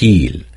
Heal.